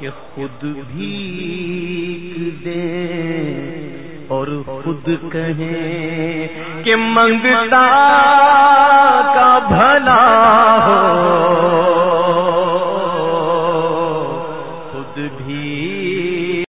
کہ خود بھی دے اور خود کہیں کہ منگتا کا بھلا ہو۔ خود بھی